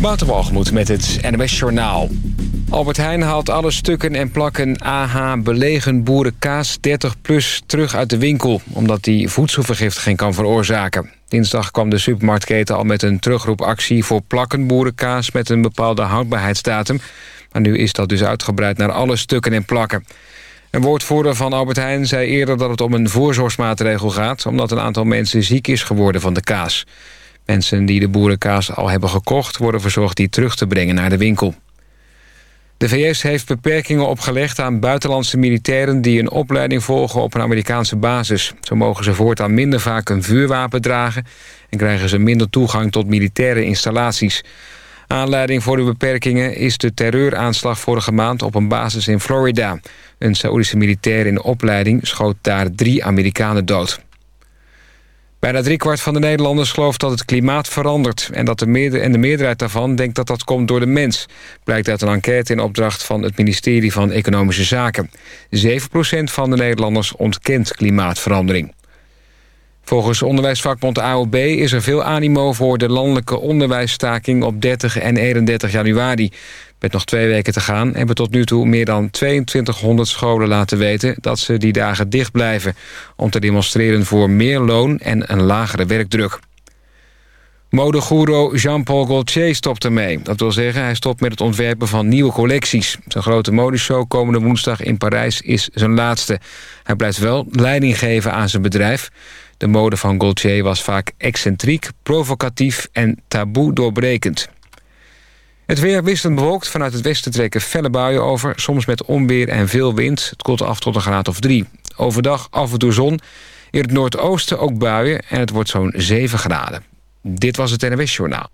Waterwalgemoed met het NWS Journaal. Albert Heijn haalt alle stukken en plakken AH belegen boerenkaas 30 plus terug uit de winkel... omdat die voedselvergiftiging kan veroorzaken. Dinsdag kwam de supermarktketen al met een terugroepactie... voor plakken boerenkaas met een bepaalde houdbaarheidsdatum. Maar nu is dat dus uitgebreid naar alle stukken en plakken. Een woordvoerder van Albert Heijn zei eerder dat het om een voorzorgsmaatregel gaat... omdat een aantal mensen ziek is geworden van de kaas. Mensen die de boerenkaas al hebben gekocht... worden verzorgd die terug te brengen naar de winkel. De VS heeft beperkingen opgelegd aan buitenlandse militairen... die een opleiding volgen op een Amerikaanse basis. Zo mogen ze voortaan minder vaak een vuurwapen dragen... en krijgen ze minder toegang tot militaire installaties. Aanleiding voor de beperkingen is de terreuraanslag vorige maand... op een basis in Florida. Een Saoedische militair in opleiding schoot daar drie Amerikanen dood. Bijna driekwart van de Nederlanders gelooft dat het klimaat verandert... en, dat de de meerderheid daarvan denkt dat dat komt door de mens. Blijkt uit een enquête in opdracht van het ministerie van Economische Zaken. 7% van de Nederlanders ontkent klimaatverandering. Volgens onderwijsvakbond AOB is er veel animo voor de landelijke onderwijsstaking op 30 en 31 januari. Met nog twee weken te gaan hebben tot nu toe meer dan 2200 scholen laten weten dat ze die dagen dicht blijven. Om te demonstreren voor meer loon en een lagere werkdruk. Modegoero Jean-Paul Gaultier stopt ermee. Dat wil zeggen, hij stopt met het ontwerpen van nieuwe collecties. Zijn grote modeshow komende woensdag in Parijs is zijn laatste. Hij blijft wel leiding geven aan zijn bedrijf. De mode van Gaultier was vaak excentriek, provocatief en taboe doorbrekend. Het weer wisselend bewolkt. Vanuit het westen trekken felle buien over. Soms met onweer en veel wind. Het koelt af tot een graad of drie. Overdag af en toe zon. In het noordoosten ook buien. En het wordt zo'n 7 graden. Dit was het NWS Journaal.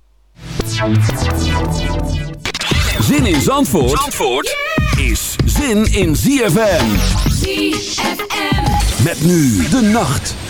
Zin in Zandvoort, Zandvoort is zin in ZFM. ZFM. Met nu de nacht.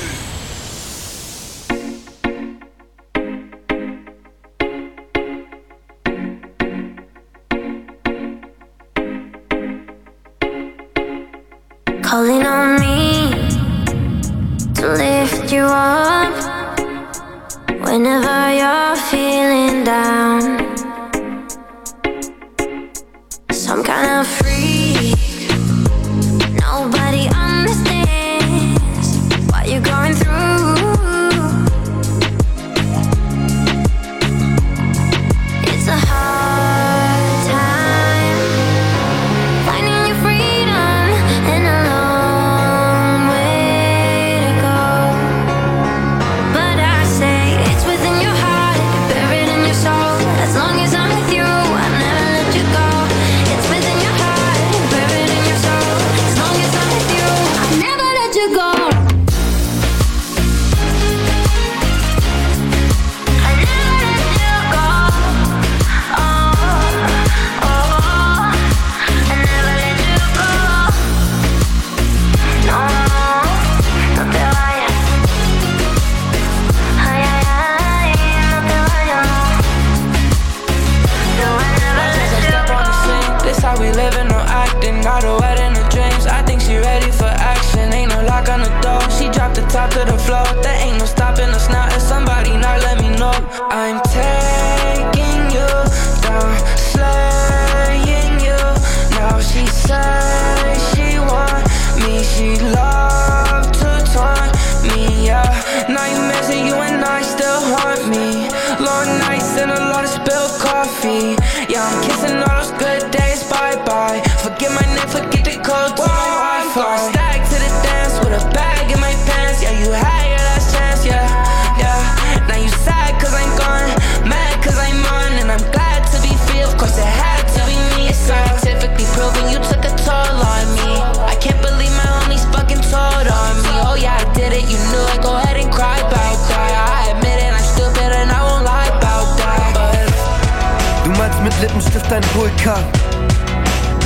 Ein Vulkan.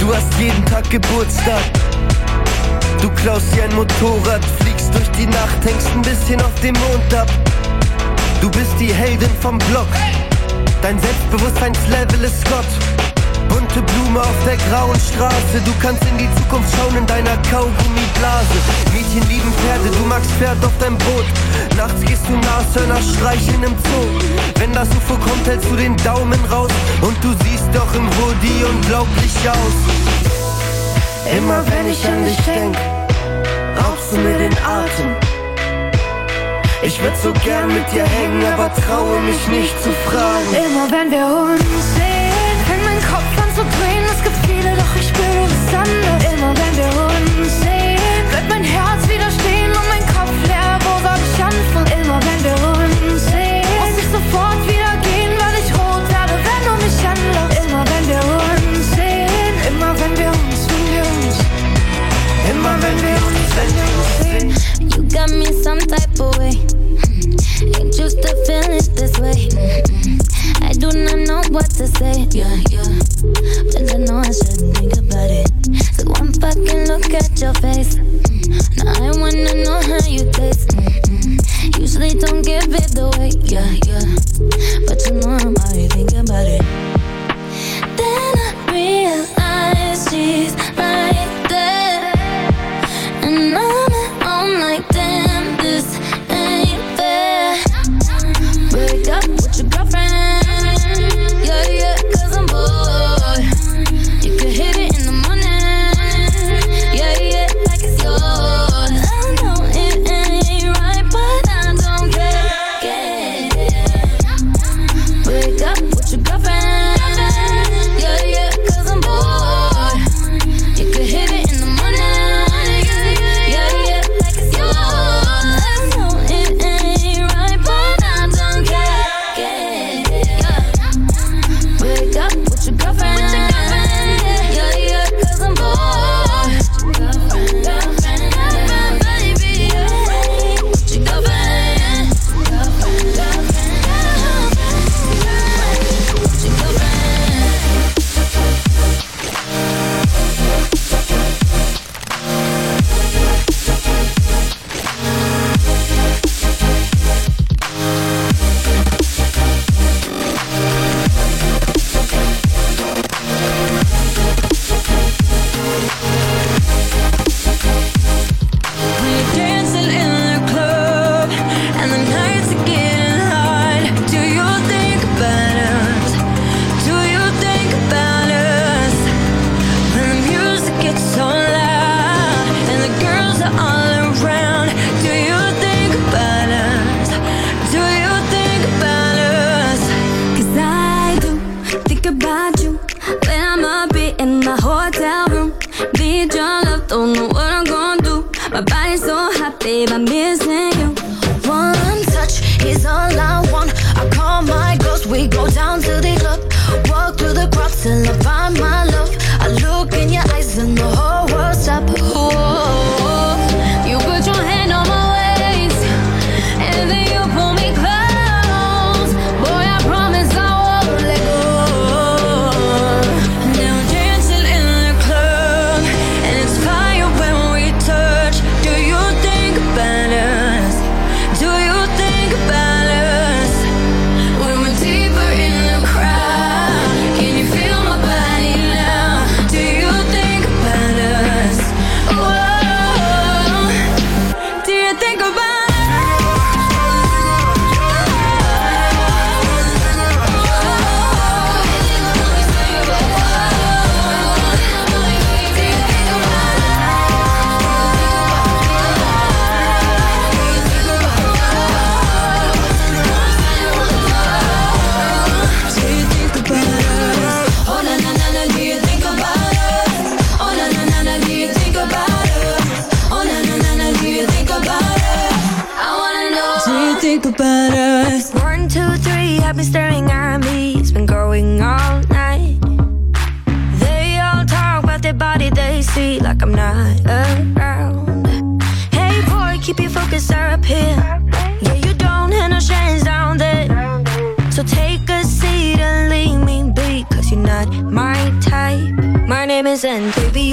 Du hast jeden Tag Geburtstag. Du klaust dir ein Motorrad, fliegst durch die Nacht, hängst ein bisschen auf dem Mond ab. Du bist die Heldin vom Block. Dein Selbstbewusstseinslevel ist Gott. Bunte Blume auf der grauen Straße. Du kannst in die Zukunft schauen in deiner Kaugummiblase. Mädchen lieben Pferde, du magst Pferd auf deinem Boot. Nachts gehst du Nashörner streicheln im Zoo. Wenn das UFO kommt, hältst du den Daumen raus. siehst doch im Hoodie unglaublich aus. Immer wenn ich an dich denk, raubst du mir den Atem. Ich würd so gern mit dir hängen, aber traue mich nicht zu fragen. Immer wenn wir uns sehen, Drehen. Es gibt viele, doch ich spüre was anderes. Immer wenn wir uns sehen, wird mein Herz wieder stehen und mein Kopf leer. Wo soll ich anfangen? Immer wenn wir uns sehen, muss ich sofort wieder gehen, weil ich rot werde, wenn du mich anlachst. Immer wenn wir uns sehen, immer wenn wir uns, wenn wir uns, Immer wenn wir uns, wenn wir uns sehen. You got me some type of way. Mm. Ain't used to feel this way. Mm-mm. I do not know what to say. Yeah, yeah. But I know I should think about it. So one fucking look at your face. Mm. Now I wanna know how you taste. Mm-mm. Usually don't give it away. Yeah, yeah. But you know I'm already thinking about it. Then I realize she's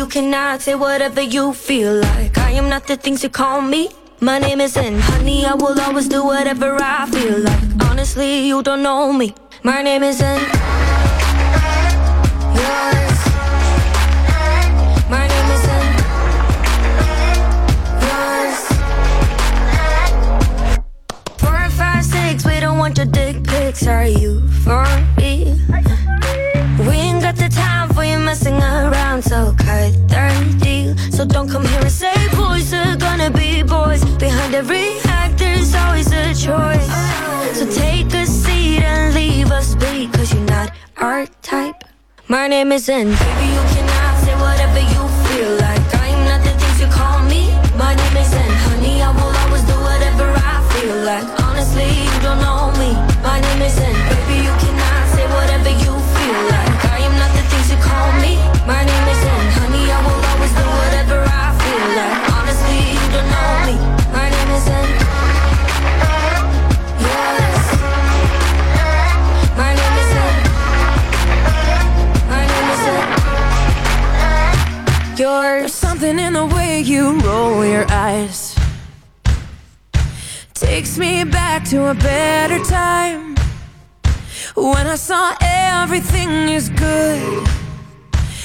you cannot say whatever you feel like. I am not the things you call me. My name is N, honey, I will always do whatever I feel like. Honestly, you don't know me. My name is N. Yours. My name is N. Yours. Four, five, six, we don't want your dick pics. Are you for real? We messing around, so cut the deal. So don't come here and say boys are gonna be boys. Behind every act, there's always a choice. So take a seat and leave us be, cause you're not our type. My name is N. Baby, you cannot say whatever you feel like. I'm not the things you call me. My name is N. Honey, I will always do whatever I feel like. Honestly, you don't know me. My name is N. My name is N. Honey, I will always do whatever I feel like. Honestly, you don't know me. My name is N. Yes. My name is N. My name is N. Yours. There's something in the way you roll your eyes. Takes me back to a better time. When I saw everything is good.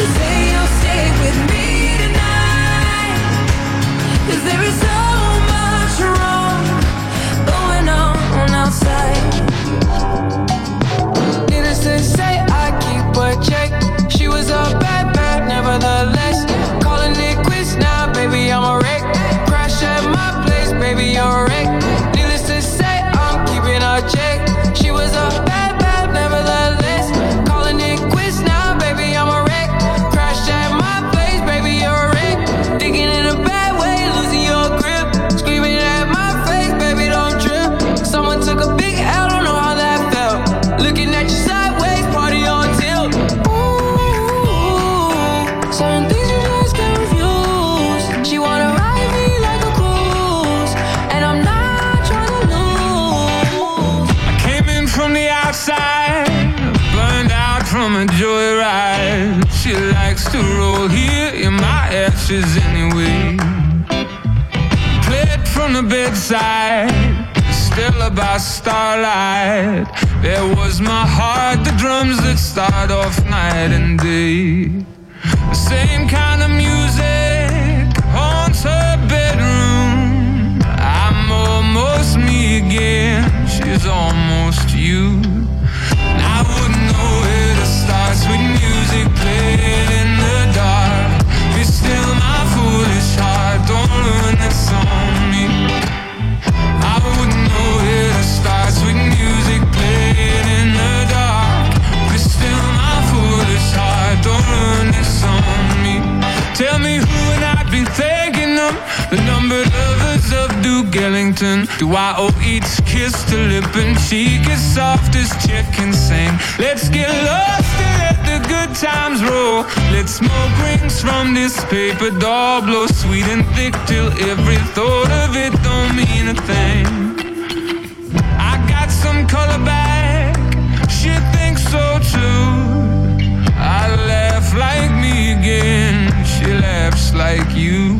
Say you'll stay with me about starlight. There was my heart, the drums that start off night and day. The same kind of music Do each kiss to lip and cheek as soft as chicken sing? Let's get lost and let the good times roll. Let's smoke rings from this paper doll, blow sweet and thick till every thought of it don't mean a thing. I got some color back. She thinks so too. I laugh like me again. She laughs like you.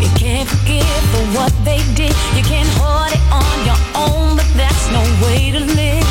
you can't forgive for what they did. You can't hold it on your own, but that's no way to live.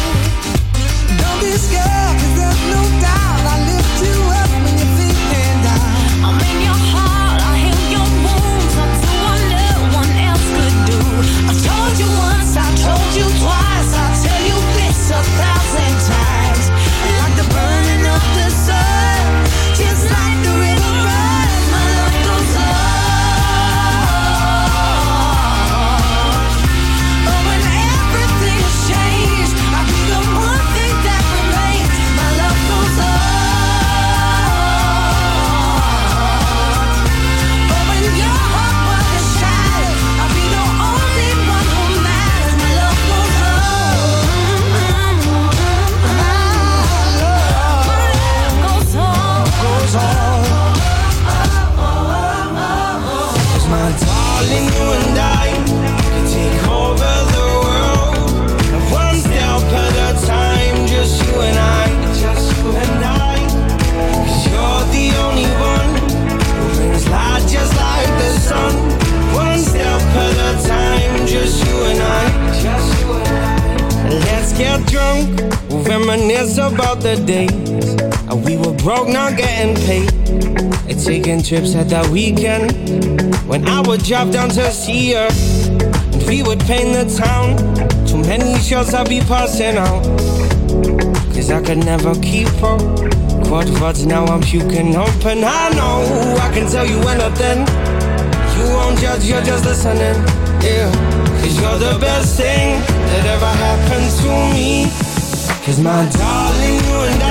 Trips at that weekend when I would drop down to see her. And we would paint the town. Too many shots I'd be passing out. Cause I could never keep up. Quad words, now I'm puking open. I know I can tell you anything. You won't judge, you're just listening. Yeah. Cause you're the best thing that ever happened to me. Cause my darling, you and I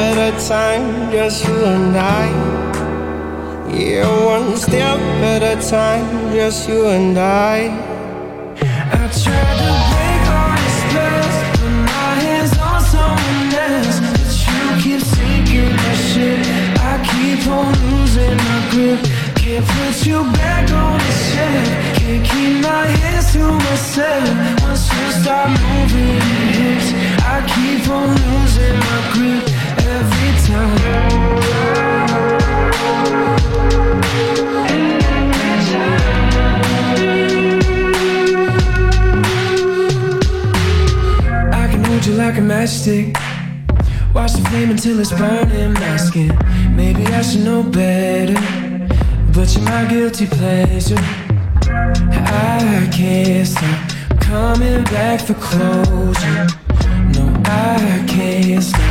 at a time, just you and I. Yeah, one step at a time, just you and I. I tried to break all the spells, put my hands on someone else, but you keep sinking my ship. I keep on losing my grip. Can't put you back on the shelf. Can't keep my hands to myself. Once you start moving your hips, I keep on losing my grip every time I can hold you like a matchstick. Watch the flame until it's burning my skin. Maybe I should know better, but you're my guilty pleasure. I can't stop coming back for closure. No, I can't stop.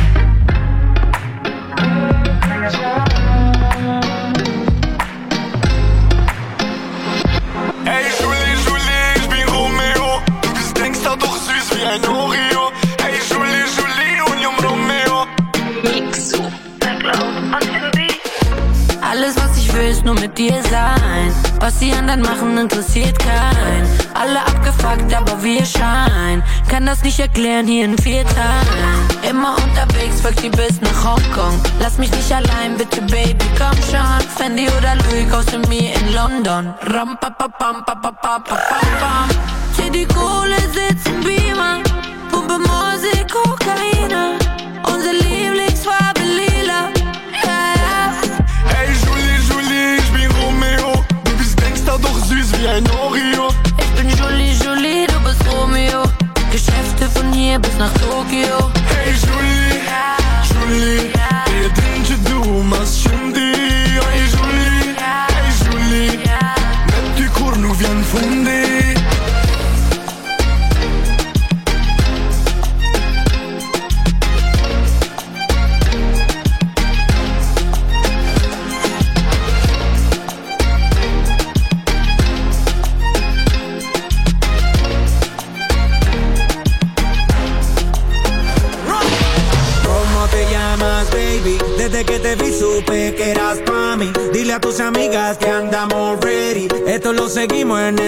Dir sein. Was die anderen machen, interessiert keinen. Alle abgefuckt, aber wir scheinen. Kann das nicht erklären, hier in vier Teilen. Immer unterwegs, folgt die bis nach Hongkong. Lass mich nicht allein, bitte, Baby, komm schon. Fendi oder Louis, kaufst du mir in London. Ram, pa, pa, pam, pa, pa, pa, pa, pam, pam. Zieh die Kohle, sitz im Beamer. que no. Seguimos en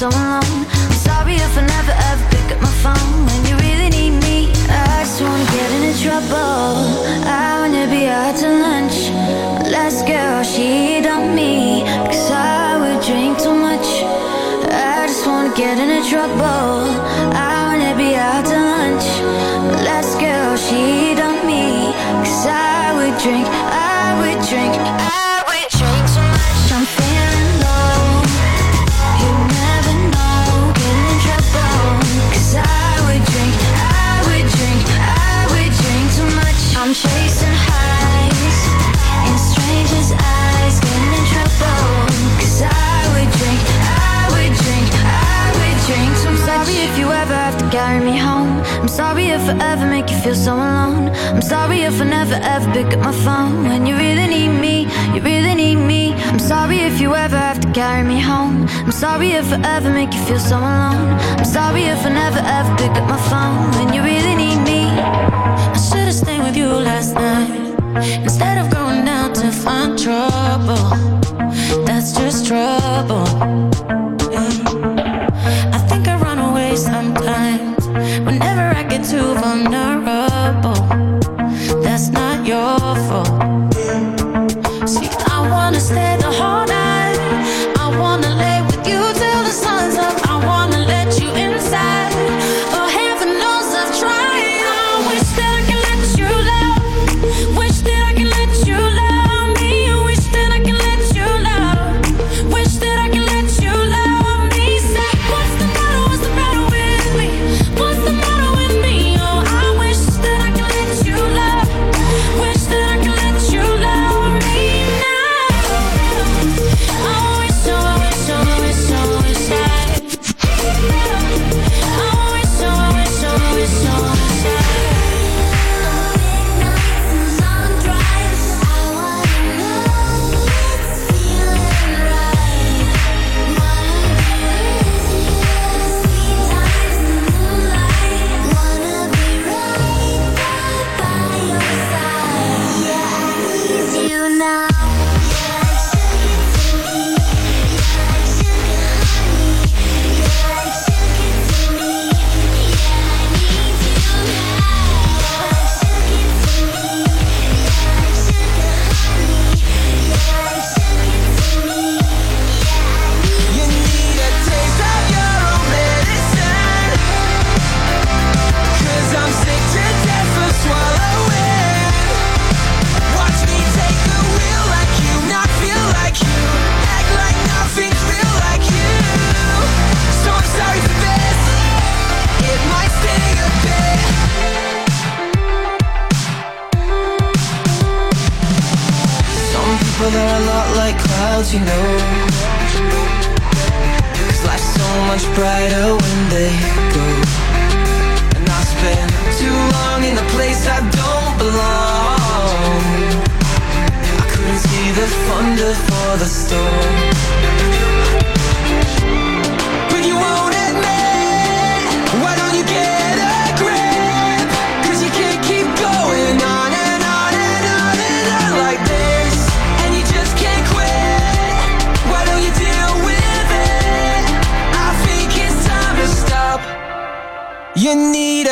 so long. I'm sorry if I never ever pick up my phone when you really need me. I just wanna get into trouble. I wanna be out to lunch. Last girl, she dumped me. Cause I would drink too much. I just wanna get into trouble. never ever make you feel so alone. I'm sorry if I never ever pick up my phone when you really need me. You really need me. I'm sorry if you ever have to carry me home. I'm sorry if I ever make you feel so alone. I'm sorry if I never ever pick up my phone when you really need me. I should've stayed with you last night instead of going out to find trouble. That's just trouble. Yeah.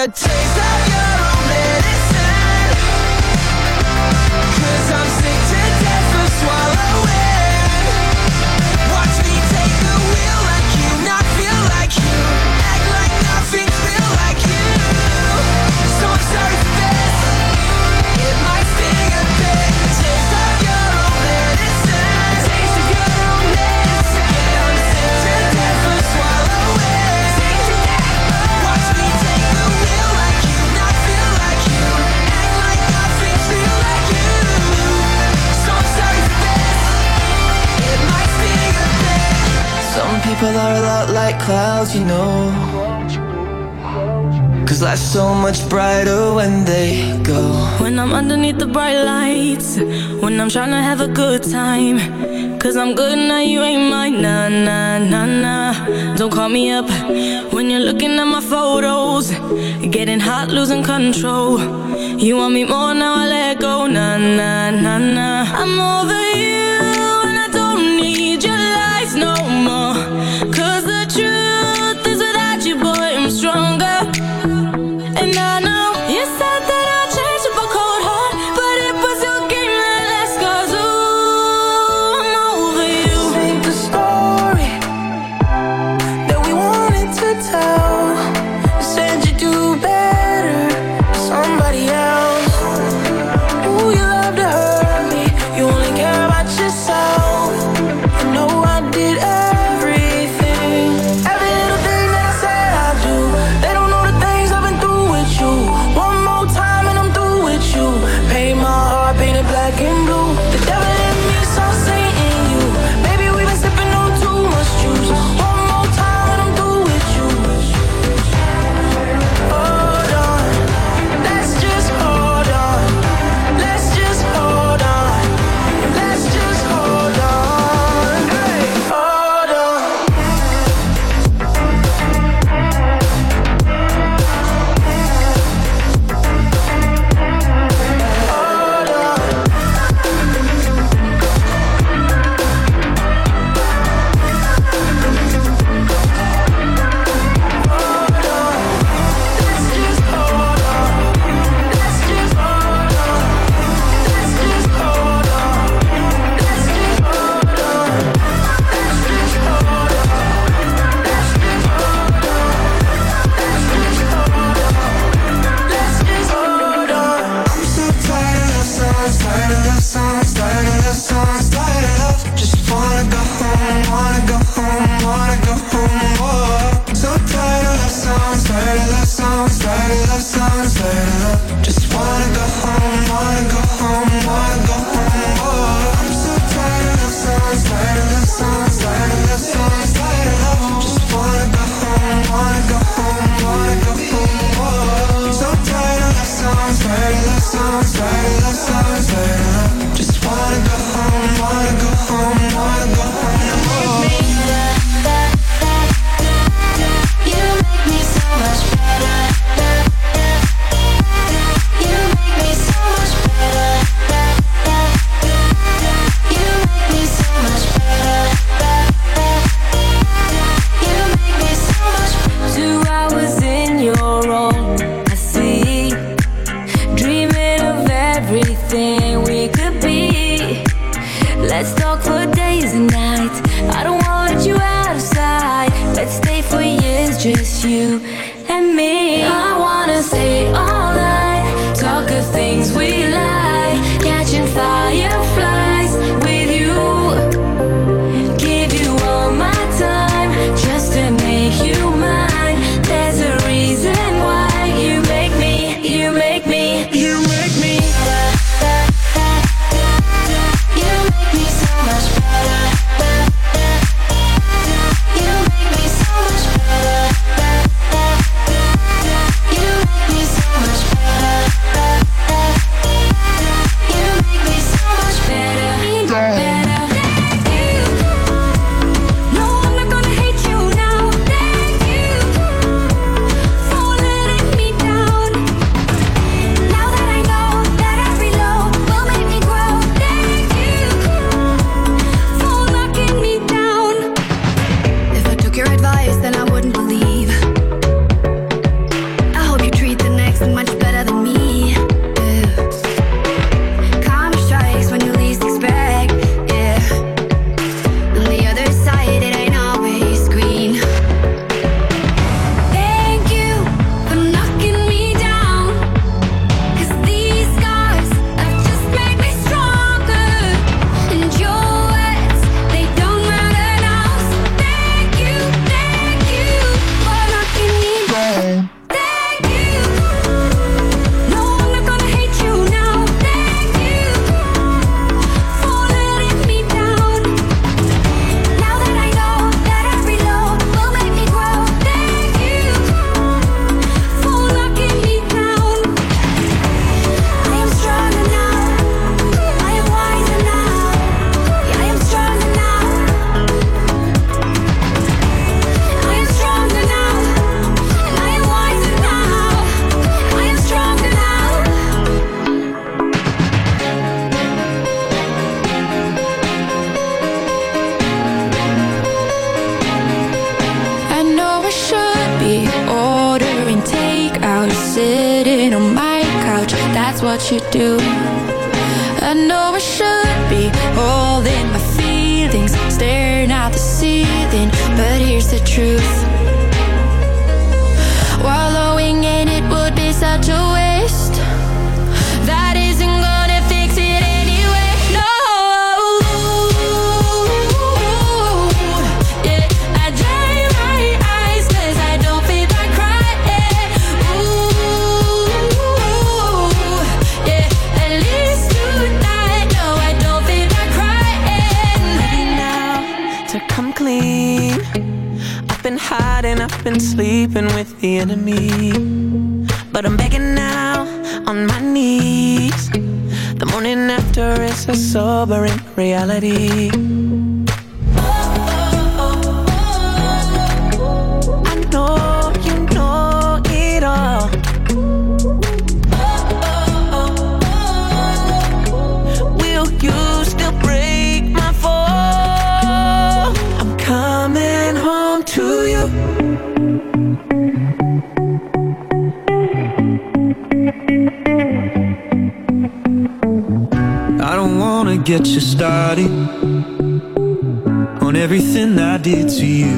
that People are a lot like clouds, you know. Cause life's so much brighter when they go. When I'm underneath the bright lights, when I'm trying to have a good time. Cause I'm good now, you ain't mine. Nah, nah, nah, nah. Don't call me up when you're looking at my photos. Getting hot, losing control. You want me more now, I let go. Nah, nah, nah, nah. I'm over to you. I don't wanna get you started on everything I did to you.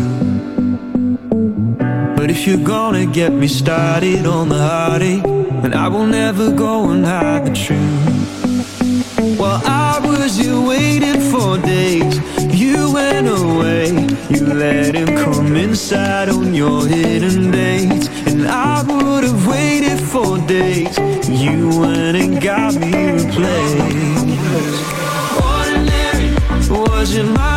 But if you're gonna get me started on the heartache, then I will never go and hide the truth. While I was here waiting for days ran away. You let him come inside on your hidden dates. And I would have waited for days You went and got me replaced Ordinary wasn't my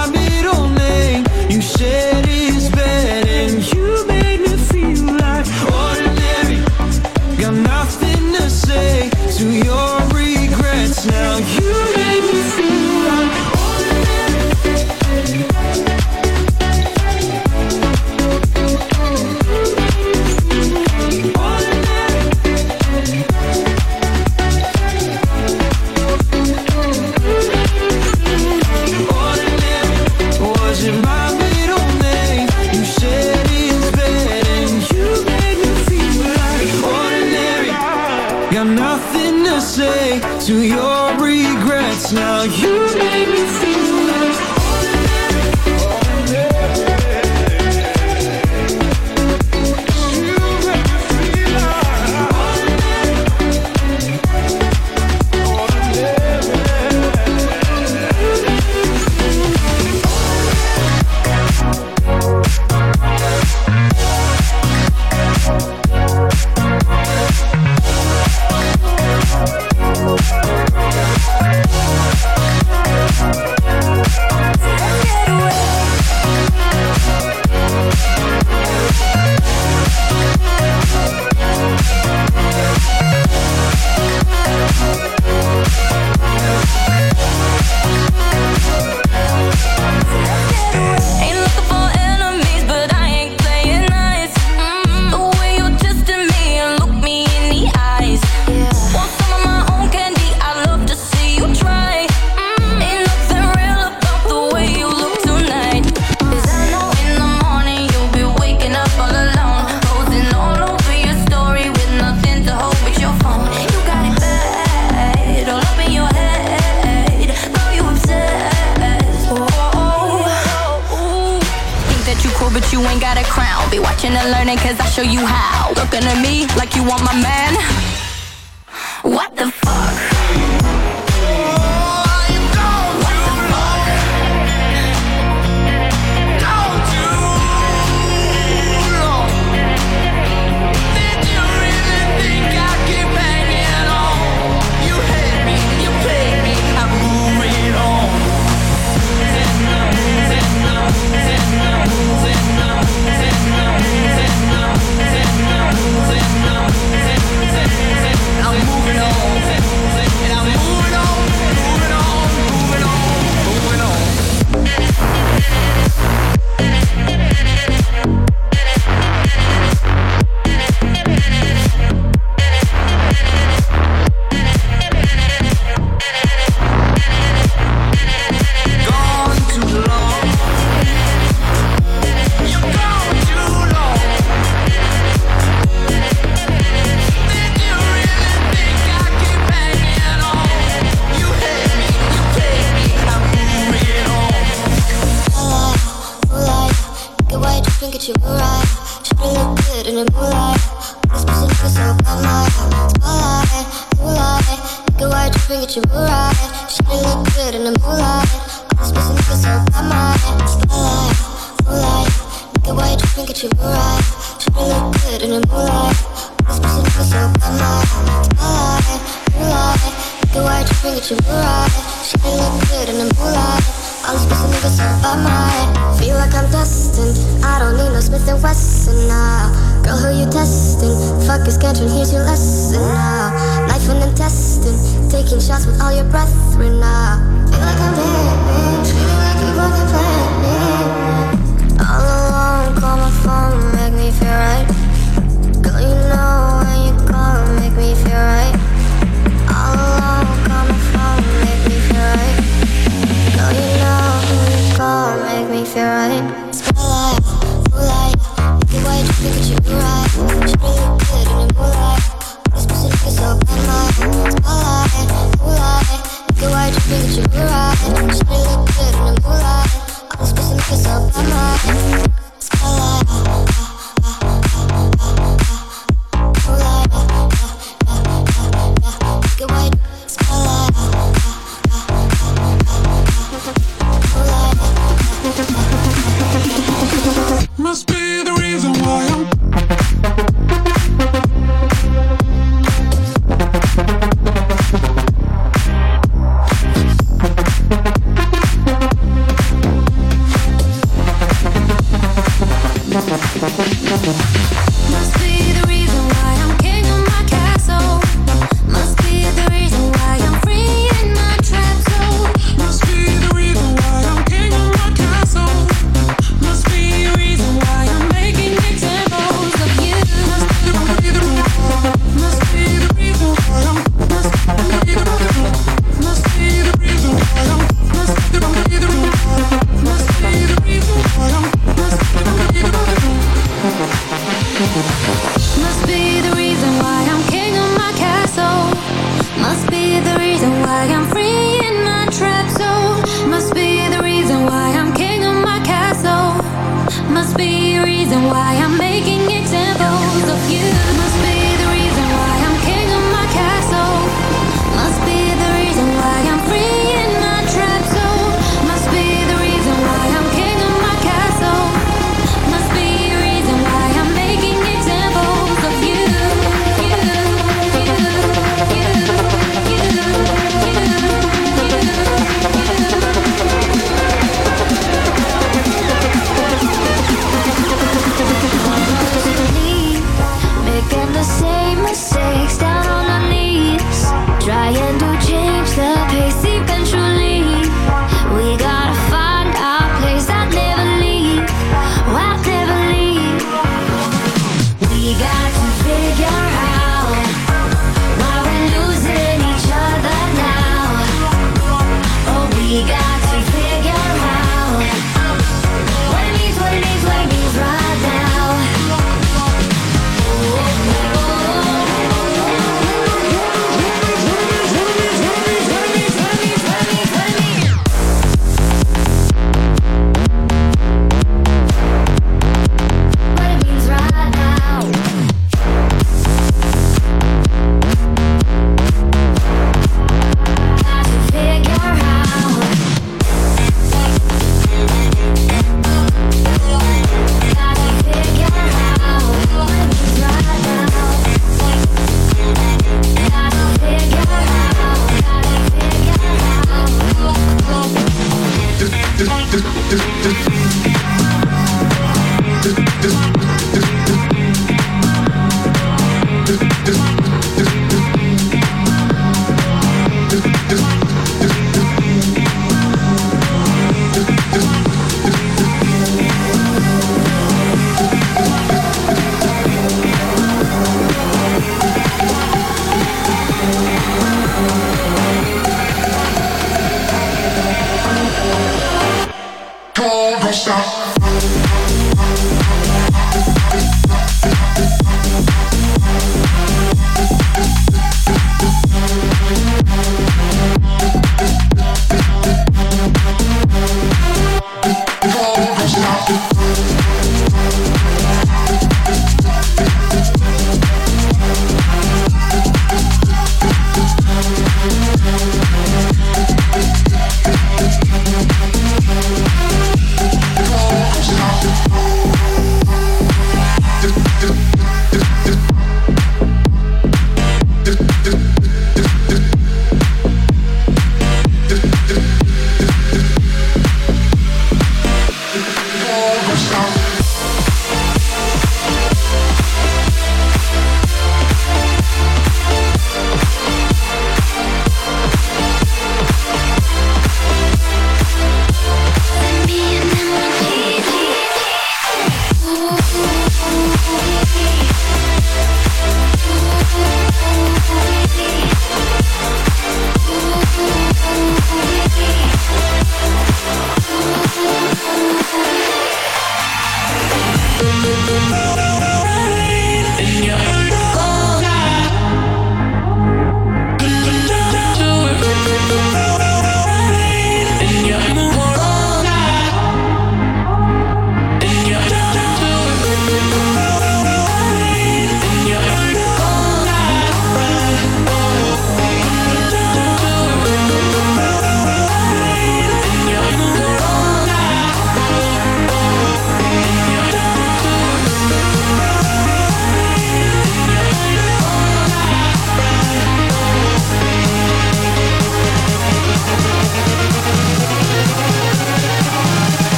with the lesson now. Uh, girl, who you testing? Fuck is Gantron, here's your lesson now. Knife the intestine, taking shots with all your brethren uh, now. Feel like I'm living, like you want the. All alone, call my phone, make me feel right. Girl, you know when you call, make me feel right.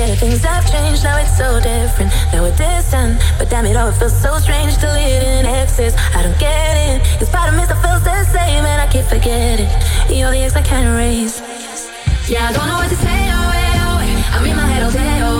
get it, things have changed, now it's so different. Now we're distant, but damn it all, it feels so strange to lead in excess. I don't get it, it's part of me still feels the same, and I can't forget it. You're the ex I can't erase. Yeah, I don't know what to say, oh, hey, oh, hey. I'm in my head all day, oh,